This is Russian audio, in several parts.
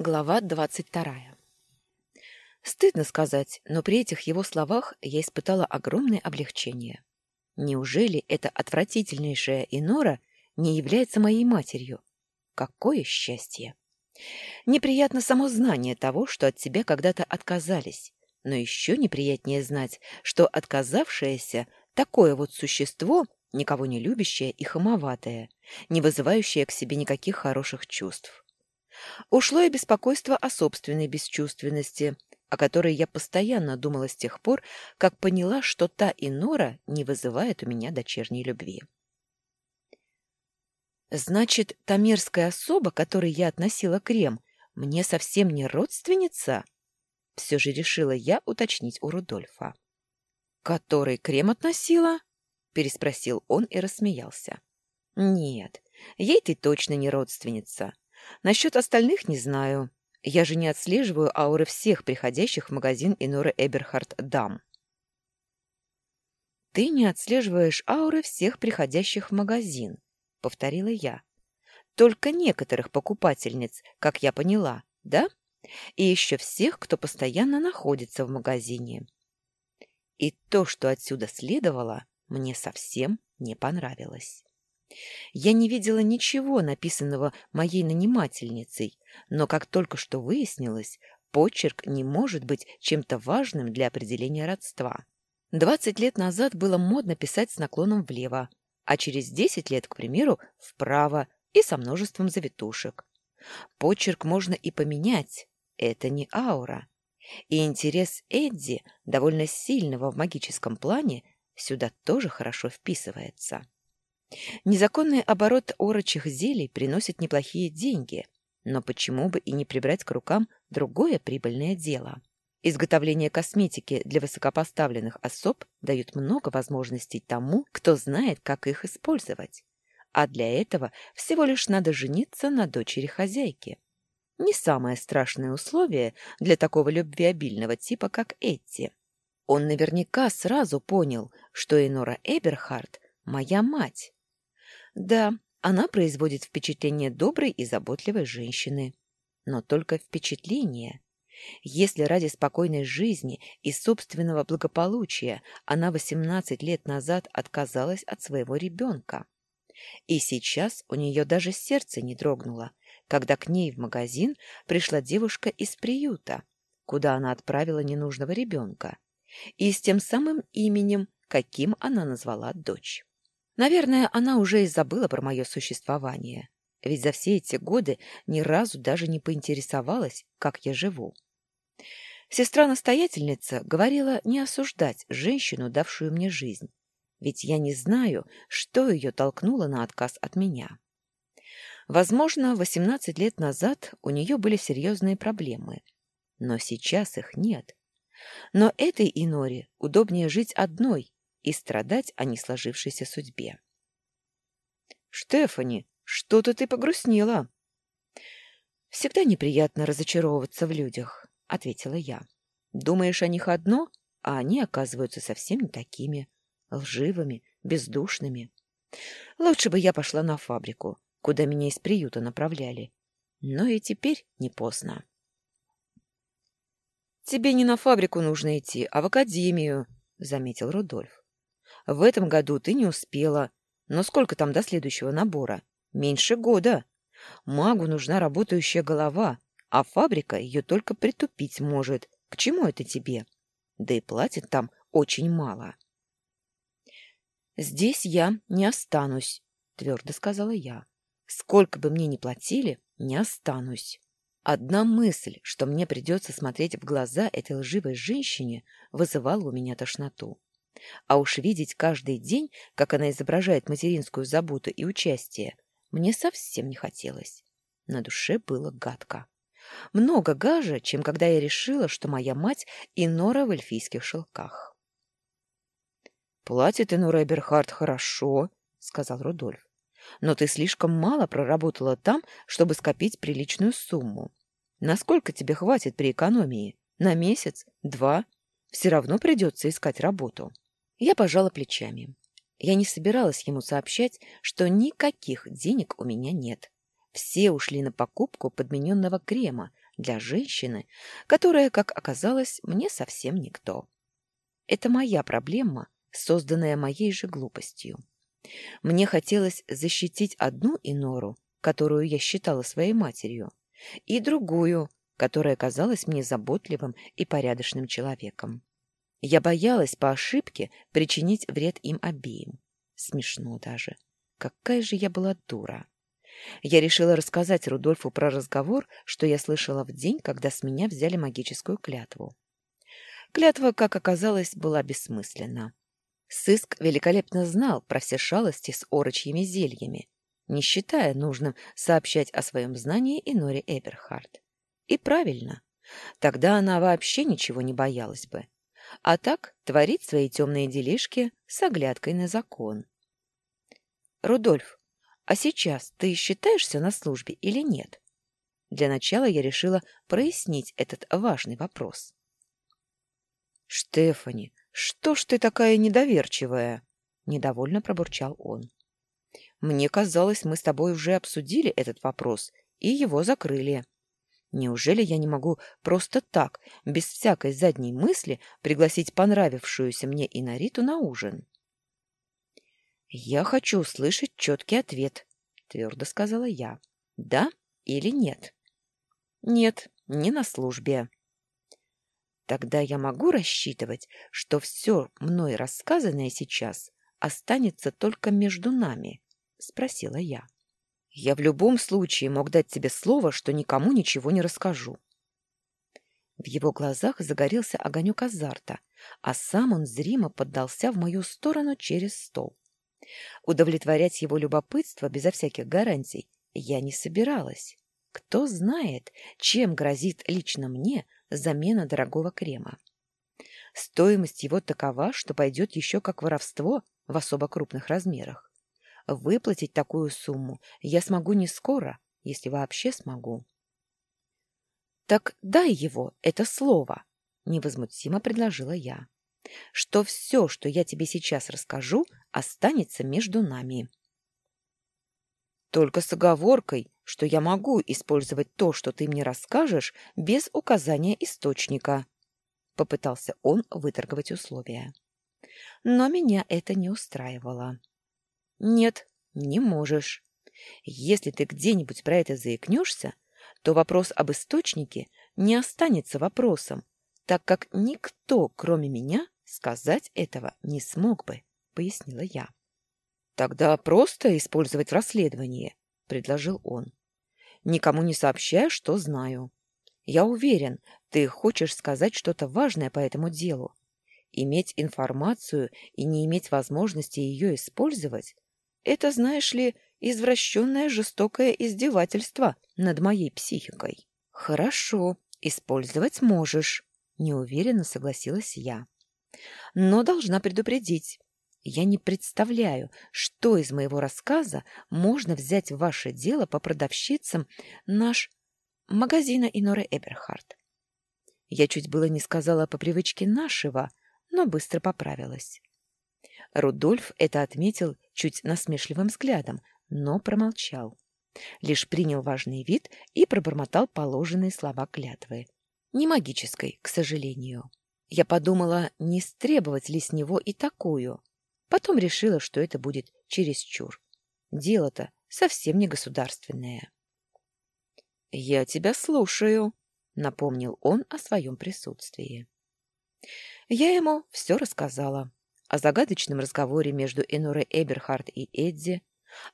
Глава двадцать вторая. Стыдно сказать, но при этих его словах я испытала огромное облегчение. Неужели эта отвратительнейшая Инора не является моей матерью? Какое счастье! Неприятно само знание того, что от тебя когда-то отказались, но еще неприятнее знать, что отказавшееся такое вот существо, никого не любящее и хамоватое, не вызывающее к себе никаких хороших чувств. Ушло и беспокойство о собственной бесчувственности, о которой я постоянно думала с тех пор, как поняла, что та и Нора не вызывает у меня дочерней любви. Значит, та мерзкая особа, которой я относила крем, мне совсем не родственница? Все же решила я уточнить у Рудольфа. Который крем относила? переспросил он и рассмеялся. Нет, ей ты точно не родственница. Насчет остальных не знаю. Я же не отслеживаю ауры всех приходящих в магазин Иноры Эберхард дам. «Ты не отслеживаешь ауры всех приходящих в магазин», — повторила я. «Только некоторых покупательниц, как я поняла, да? И еще всех, кто постоянно находится в магазине». И то, что отсюда следовало, мне совсем не понравилось. Я не видела ничего, написанного моей нанимательницей, но, как только что выяснилось, почерк не может быть чем-то важным для определения родства. Двадцать лет назад было модно писать с наклоном влево, а через десять лет, к примеру, вправо и со множеством завитушек. Почерк можно и поменять, это не аура. И интерес Эдди, довольно сильного в магическом плане, сюда тоже хорошо вписывается. Незаконный оборот орочих зелий приносит неплохие деньги, но почему бы и не прибрать к рукам другое прибыльное дело? Изготовление косметики для высокопоставленных особ дает много возможностей тому, кто знает, как их использовать. А для этого всего лишь надо жениться на дочери хозяйки. Не самое страшное условие для такого любвеобильного типа, как Этти. Он наверняка сразу понял, что Энора Эберхард – моя мать, да, она производит впечатление доброй и заботливой женщины. Но только впечатление. Если ради спокойной жизни и собственного благополучия она 18 лет назад отказалась от своего ребенка. И сейчас у нее даже сердце не дрогнуло, когда к ней в магазин пришла девушка из приюта, куда она отправила ненужного ребенка, и с тем самым именем, каким она назвала дочь. Наверное, она уже и забыла про мое существование, ведь за все эти годы ни разу даже не поинтересовалась, как я живу. Сестра-настоятельница говорила не осуждать женщину, давшую мне жизнь, ведь я не знаю, что ее толкнуло на отказ от меня. Возможно, 18 лет назад у нее были серьезные проблемы, но сейчас их нет. Но этой Иноре удобнее жить одной, и страдать о несложившейся судьбе. «Штефани, что-то ты погрустнела!» «Всегда неприятно разочаровываться в людях», — ответила я. «Думаешь о них одно, а они оказываются совсем не такими, лживыми, бездушными. Лучше бы я пошла на фабрику, куда меня из приюта направляли. Но и теперь не поздно». «Тебе не на фабрику нужно идти, а в академию», — заметил Рудольф. В этом году ты не успела. Но сколько там до следующего набора? Меньше года. Магу нужна работающая голова, а фабрика ее только притупить может. К чему это тебе? Да и платит там очень мало. «Здесь я не останусь», — твердо сказала я. «Сколько бы мне ни платили, не останусь». Одна мысль, что мне придется смотреть в глаза этой лживой женщине, вызывала у меня тошноту. А уж видеть каждый день, как она изображает материнскую заботу и участие, мне совсем не хотелось. На душе было гадко. Много гаже, чем когда я решила, что моя мать Инора в эльфийских шелках. «Платит Инора Эберхард хорошо», — сказал Рудольф. «Но ты слишком мало проработала там, чтобы скопить приличную сумму. Насколько тебе хватит при экономии? На месяц? Два? Все равно придется искать работу». Я пожала плечами. Я не собиралась ему сообщать, что никаких денег у меня нет. Все ушли на покупку подмененного крема для женщины, которая, как оказалось, мне совсем никто. Это моя проблема, созданная моей же глупостью. Мне хотелось защитить одну Инору, которую я считала своей матерью, и другую, которая казалась мне заботливым и порядочным человеком. Я боялась по ошибке причинить вред им обеим. Смешно даже. Какая же я была дура. Я решила рассказать Рудольфу про разговор, что я слышала в день, когда с меня взяли магическую клятву. Клятва, как оказалось, была бессмысленна. Сыск великолепно знал про все шалости с орочьими зельями, не считая нужным сообщать о своем знании и Норе Эберхард. И правильно. Тогда она вообще ничего не боялась бы. А так творит свои темные делишки с оглядкой на закон. «Рудольф, а сейчас ты считаешься на службе или нет?» Для начала я решила прояснить этот важный вопрос. «Штефани, что ж ты такая недоверчивая?» — недовольно пробурчал он. «Мне казалось, мы с тобой уже обсудили этот вопрос и его закрыли. Неужели я не могу просто так, без всякой задней мысли, пригласить понравившуюся мне Инариту на ужин?» «Я хочу услышать четкий ответ», — твердо сказала я. «Да или нет?» «Нет, не на службе». Тогда я могу рассчитывать, что все мной рассказанное сейчас останется только между нами? — спросила я. Я в любом случае мог дать тебе слово, что никому ничего не расскажу. В его глазах загорелся огонек азарта, а сам он зримо поддался в мою сторону через стол. Удовлетворять его любопытство безо всяких гарантий я не собиралась. Кто знает, чем грозит лично мне замена дорогого крема. Стоимость его такова, что пойдет еще как воровство в особо крупных размерах. Выплатить такую сумму я смогу не скоро, если вообще смогу. «Так дай его это слово», — невозмутимо предложила я, «что все, что я тебе сейчас расскажу, останется между нами». «Только с оговоркой, что я могу использовать то, что ты мне расскажешь, без указания источника. Попытался он выторговать условия. Но меня это не устраивало. Нет, не можешь. Если ты где-нибудь про это заикнешься, то вопрос об источнике не останется вопросом, так как никто, кроме меня, сказать этого не смог бы, пояснила я. Тогда просто использовать в расследовании, предложил он никому не сообщая, что знаю. Я уверен, ты хочешь сказать что-то важное по этому делу. Иметь информацию и не иметь возможности ее использовать — это, знаешь ли, извращенное жестокое издевательство над моей психикой. Хорошо, использовать можешь, — неуверенно согласилась я. Но должна предупредить. Я не представляю, что из моего рассказа можно взять в ваше дело по продавщицам наш магазина Иноры Эберхард. Я чуть было не сказала по привычке нашего, но быстро поправилась. Рудольф это отметил чуть насмешливым взглядом, но промолчал. Лишь принял важный вид и пробормотал положенные слова клятвы. Не магической, к сожалению. Я подумала, не стребовать ли с него и такую, Потом решила, что это будет чересчур. Дело-то совсем не государственное. «Я тебя слушаю», — напомнил он о своем присутствии. Я ему все рассказала. О загадочном разговоре между Энорой Эберхард и Эдди,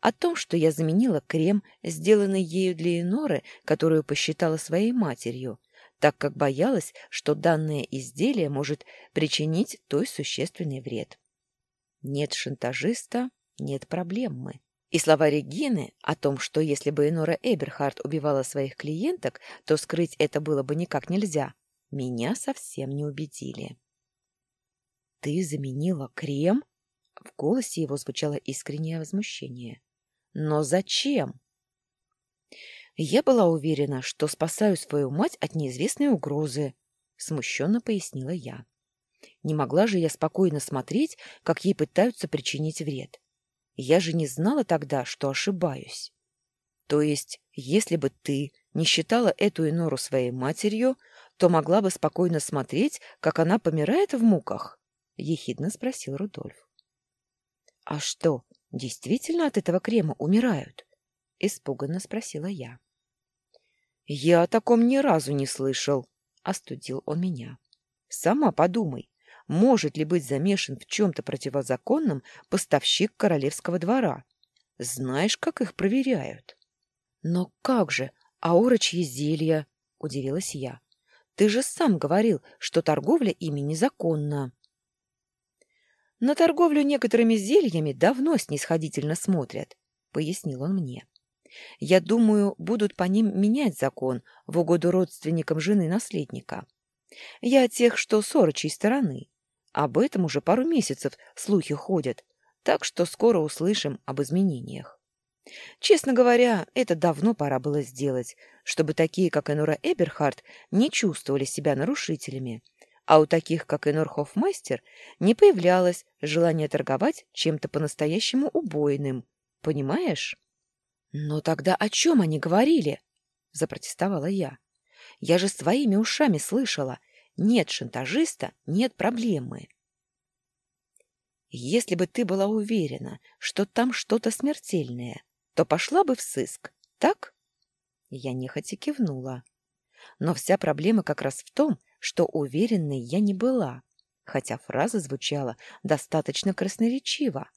о том, что я заменила крем, сделанный ею для Эноры, которую посчитала своей матерью, так как боялась, что данное изделие может причинить той существенный вред. Нет шантажиста, нет проблемы. И слова Регины о том, что если бы Энора Эберхард убивала своих клиенток, то скрыть это было бы никак нельзя, меня совсем не убедили. «Ты заменила крем?» В голосе его звучало искреннее возмущение. «Но зачем?» «Я была уверена, что спасаю свою мать от неизвестной угрозы», — смущенно пояснила я. Не могла же я спокойно смотреть, как ей пытаются причинить вред. Я же не знала тогда, что ошибаюсь. То есть, если бы ты не считала эту Инору своей матерью, то могла бы спокойно смотреть, как она помирает в муках? — ехидно спросил Рудольф. — А что, действительно от этого крема умирают? — испуганно спросила я. — Я о таком ни разу не слышал, — остудил он меня. — Сама подумай, может ли быть замешан в чем-то противозаконном поставщик королевского двора? Знаешь, как их проверяют? — Но как же, аурочьи зелья? — удивилась я. — Ты же сам говорил, что торговля ими незаконна. — На торговлю некоторыми зельями давно снисходительно смотрят, — пояснил он мне. — Я думаю, будут по ним менять закон в угоду родственникам жены наследника. Я о тех, что с орочей стороны. Об этом уже пару месяцев слухи ходят, так что скоро услышим об изменениях. Честно говоря, это давно пора было сделать, чтобы такие, как Энора Эберхард, не чувствовали себя нарушителями, а у таких, как Энор Хофмастер, не появлялось желание торговать чем-то по-настоящему убойным. Понимаешь? «Но тогда о чем они говорили?» — запротестовала я. «Я же своими ушами слышала. Нет шантажиста, нет проблемы». «Если бы ты была уверена, что там что-то смертельное, то пошла бы в сыск, так?» Я нехотя кивнула. Но вся проблема как раз в том, что уверенной я не была, хотя фраза звучала достаточно красноречиво.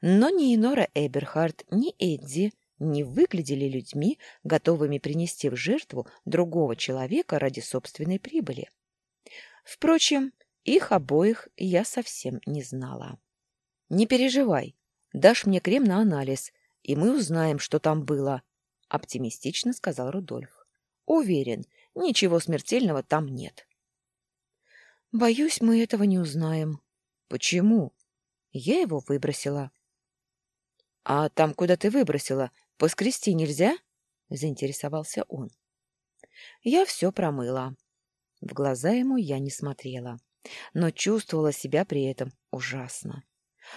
Но ни Инора Эберхард, ни Эдди не выглядели людьми, готовыми принести в жертву другого человека ради собственной прибыли. Впрочем, их обоих я совсем не знала. «Не переживай, дашь мне крем на анализ, и мы узнаем, что там было», — оптимистично сказал Рудольф. «Уверен, ничего смертельного там нет». «Боюсь, мы этого не узнаем». «Почему?» «Я его выбросила». «А там, куда ты выбросила, Поскрести нельзя? заинтересовался он. Я все промыла. В глаза ему я не смотрела, но чувствовала себя при этом ужасно.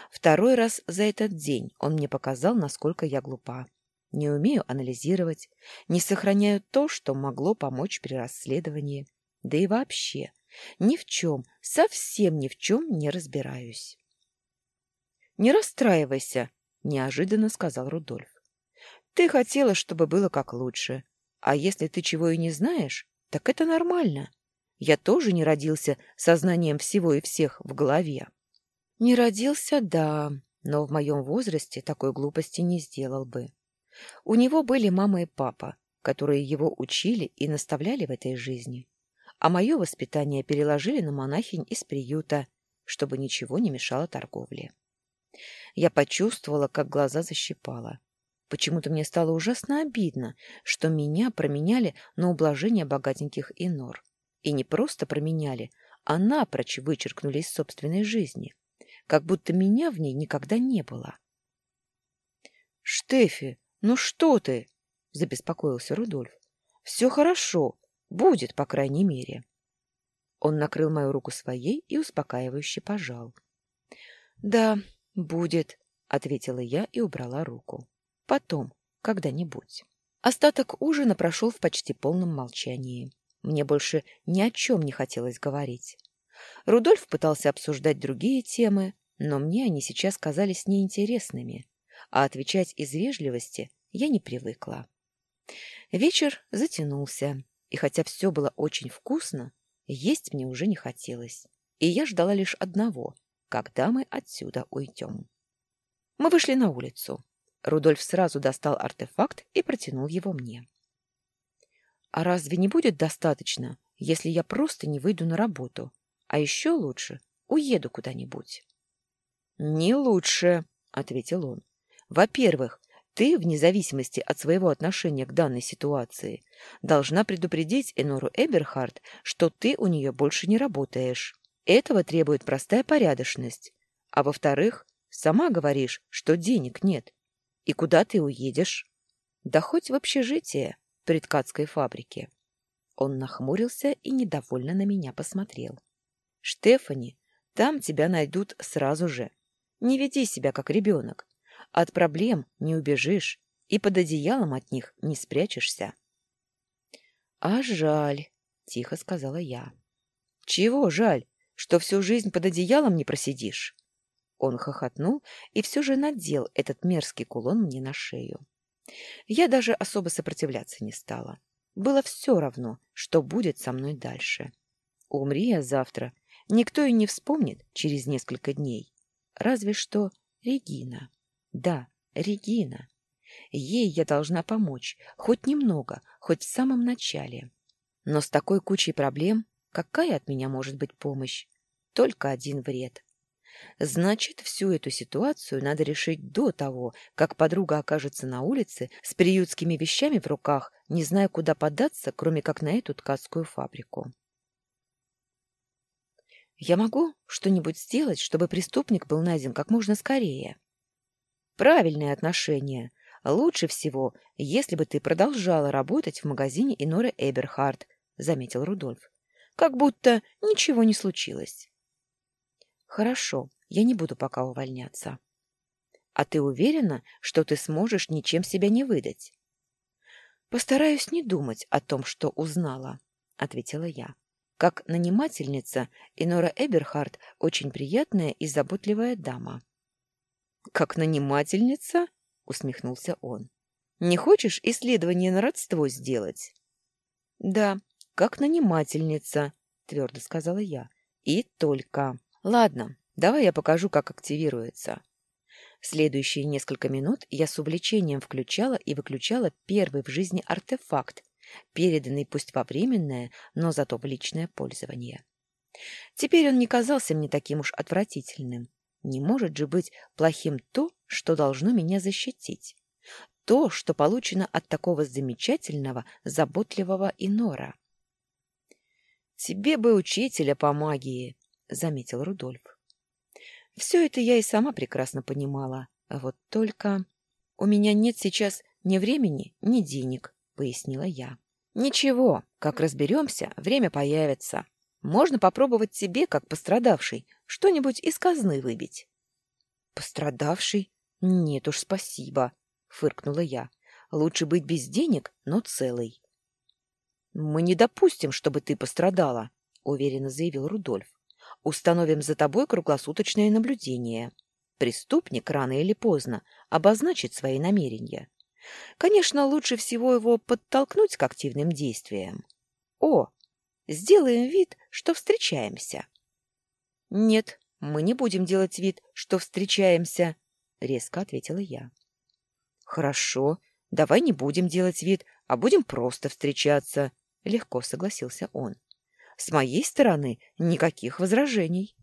Второй раз за этот день он мне показал, насколько я глупа. Не умею анализировать, не сохраняю то, что могло помочь при расследовании. Да и вообще, ни в чем, совсем ни в чем не разбираюсь. «Не расстраивайся», — неожиданно сказал Рудольф. Ты хотела, чтобы было как лучше. А если ты чего и не знаешь, так это нормально. Я тоже не родился сознанием всего и всех в голове. Не родился, да, но в моем возрасте такой глупости не сделал бы. У него были мама и папа, которые его учили и наставляли в этой жизни. А мое воспитание переложили на монахинь из приюта, чтобы ничего не мешало торговле. Я почувствовала, как глаза защипала. Почему-то мне стало ужасно обидно, что меня променяли на ублажение богатеньких инор. И не просто променяли, а напрочь вычеркнули из собственной жизни, как будто меня в ней никогда не было. — Штефи, ну что ты? — забеспокоился Рудольф. — Все хорошо, будет, по крайней мере. Он накрыл мою руку своей и успокаивающе пожал. — Да, будет, — ответила я и убрала руку. Потом, когда-нибудь. Остаток ужина прошел в почти полном молчании. Мне больше ни о чем не хотелось говорить. Рудольф пытался обсуждать другие темы, но мне они сейчас казались неинтересными, а отвечать из вежливости я не привыкла. Вечер затянулся, и хотя все было очень вкусно, есть мне уже не хотелось, и я ждала лишь одного — когда мы отсюда уйдем. Мы вышли на улицу. Рудольф сразу достал артефакт и протянул его мне. «А разве не будет достаточно, если я просто не выйду на работу? А еще лучше уеду куда-нибудь?» «Не лучше», — ответил он. «Во-первых, ты, вне зависимости от своего отношения к данной ситуации, должна предупредить Энору Эберхард, что ты у нее больше не работаешь. Этого требует простая порядочность. А во-вторых, сама говоришь, что денег нет. И куда ты уедешь? Да хоть в общежитие при ткацкой фабрике. Он нахмурился и недовольно на меня посмотрел. Штефани, там тебя найдут сразу же. Не веди себя как ребенок. От проблем не убежишь и под одеялом от них не спрячешься. А жаль, тихо сказала я. Чего жаль? Что всю жизнь под одеялом не просидишь? Он хохотнул и все же надел этот мерзкий кулон мне на шею. Я даже особо сопротивляться не стала. Было все равно, что будет со мной дальше. Умри я завтра, никто и не вспомнит через несколько дней. Разве что Регина. Да, Регина. Ей я должна помочь, хоть немного, хоть в самом начале. Но с такой кучей проблем какая от меня может быть помощь? Только один вред. Значит, всю эту ситуацию надо решить до того, как подруга окажется на улице с приютскими вещами в руках, не зная, куда податься, кроме как на эту ткацкую фабрику. «Я могу что-нибудь сделать, чтобы преступник был найден как можно скорее?» «Правильное отношение. Лучше всего, если бы ты продолжала работать в магазине Иноры Эберхард», — заметил Рудольф. «Как будто ничего не случилось». Хорошо, я не буду пока увольняться. А ты уверена, что ты сможешь ничем себя не выдать? Постараюсь не думать о том, что узнала, ответила я. Как нанимательница, Инора Эберхард очень приятная и заботливая дама. Как нанимательница? усмехнулся он. Не хочешь исследование на родство сделать? Да, как нанимательница, твердо сказала я. И только. Ладно, давай я покажу, как активируется. Следующие несколько минут я с увлечением включала и выключала первый в жизни артефакт, переданный пусть во временное, но зато в личное пользование. Теперь он не казался мне таким уж отвратительным. Не может же быть плохим то, что должно меня защитить. То, что получено от такого замечательного, заботливого инора. «Тебе бы учителя по магии», — заметил Рудольф. Все это я и сама прекрасно понимала. Вот только... У меня нет сейчас ни времени, ни денег, — пояснила я. Ничего, как разберемся, время появится. Можно попробовать тебе, как пострадавший, что-нибудь из казны выбить. Пострадавший? Нет уж, спасибо, — фыркнула я. Лучше быть без денег, но целый. Мы не допустим, чтобы ты пострадала, — уверенно заявил Рудольф. Установим за тобой круглосуточное наблюдение. Преступник рано или поздно обозначит свои намерения. Конечно, лучше всего его подтолкнуть к активным действиям. О, сделаем вид, что встречаемся. Нет, мы не будем делать вид, что встречаемся, резко ответила я. Хорошо, давай не будем делать вид, а будем просто встречаться, легко согласился он. С моей стороны никаких возражений.